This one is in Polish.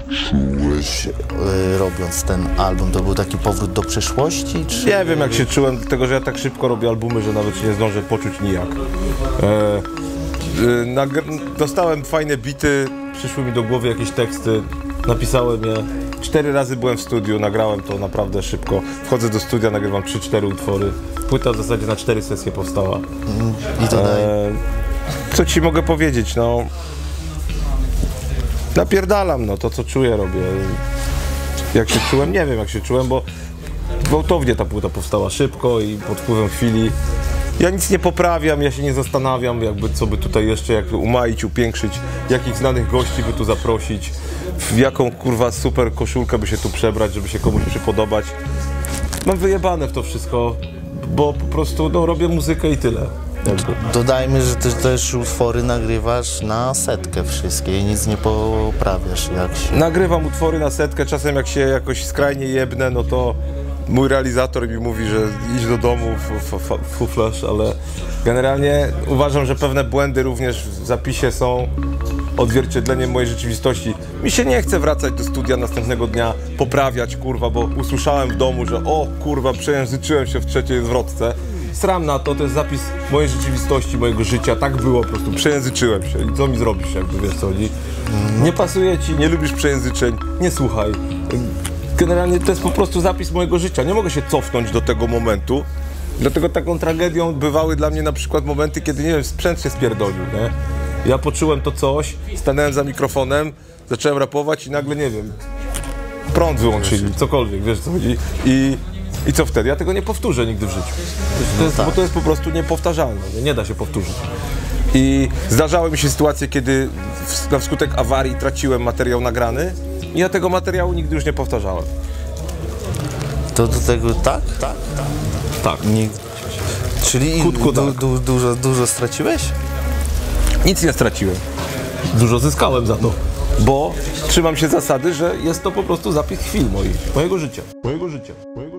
czułeś, y, robiąc ten album? To był taki powrót do przeszłości? Czy... Nie wiem jak się czułem, dlatego że ja tak szybko robię albumy, że nawet się nie zdążę poczuć nijak. E, e, nagr- dostałem fajne bity, przyszły mi do głowy jakieś teksty, napisałem je. Cztery razy byłem w studiu, nagrałem to naprawdę szybko. Wchodzę do studia, nagrywam 3-4 utwory. Płyta w zasadzie na cztery sesje powstała. I to daje. E, co ci mogę powiedzieć, no... Napierdalam, no to co czuję robię. Jak się czułem? Nie wiem jak się czułem, bo gwałtownie ta płyta powstała szybko i pod wpływem chwili. Ja nic nie poprawiam, ja się nie zastanawiam, jakby co by tutaj jeszcze jak umaić, upiększyć, jakich znanych gości by tu zaprosić, w jaką kurwa super koszulkę by się tu przebrać, żeby się komuś przypodobać. Mam wyjebane w to wszystko, bo po prostu no, robię muzykę i tyle. Dodajmy, że ty też utwory nagrywasz na setkę wszystkie i nic nie poprawiasz, jak się... Nagrywam utwory na setkę, czasem jak się jakoś skrajnie jebnę, no to mój realizator mi mówi, że idź do domu, fuflasz, ale generalnie uważam, że pewne błędy również w zapisie są odzwierciedleniem mojej rzeczywistości. Mi się nie chce wracać do studia następnego dnia, poprawiać, kurwa, bo usłyszałem w domu, że o, kurwa, przejęzyczyłem się w trzeciej zwrotce. Sram na to, to jest zapis mojej rzeczywistości, mojego życia, tak było po prostu, przejęzyczyłem się i co mi zrobisz, jakby wiesz co chodzi. Nie pasuje ci, nie lubisz przejęzyczeń, nie słuchaj. Generalnie to jest po prostu zapis mojego życia. Nie mogę się cofnąć do tego momentu. Dlatego taką tragedią bywały dla mnie na przykład momenty, kiedy, nie wiem, sprzęt się spierdolił, nie? Ja poczułem to coś, stanąłem za mikrofonem, zacząłem rapować i nagle, nie wiem, prąd wyłączyli, cokolwiek, wiesz co chodzi. I, I co wtedy? Ja tego nie powtórzę nigdy w życiu. To jest, Bo to jest po prostu niepowtarzalne, nie, da się powtórzyć. I zdarzały mi się sytuacje, kiedy w, na wskutek awarii traciłem materiał nagrany i ja tego materiału nigdy już nie powtarzałem. To do tego tak? Tak. Tak. Nie... Czyli Kutku du, tak. du, dużo, dużo straciłeś? Nic nie straciłem. Dużo zyskałem za to. Bo trzymam się zasady, że jest to po prostu zapis chwil moich, mojego życia. Mojego życia. Mojego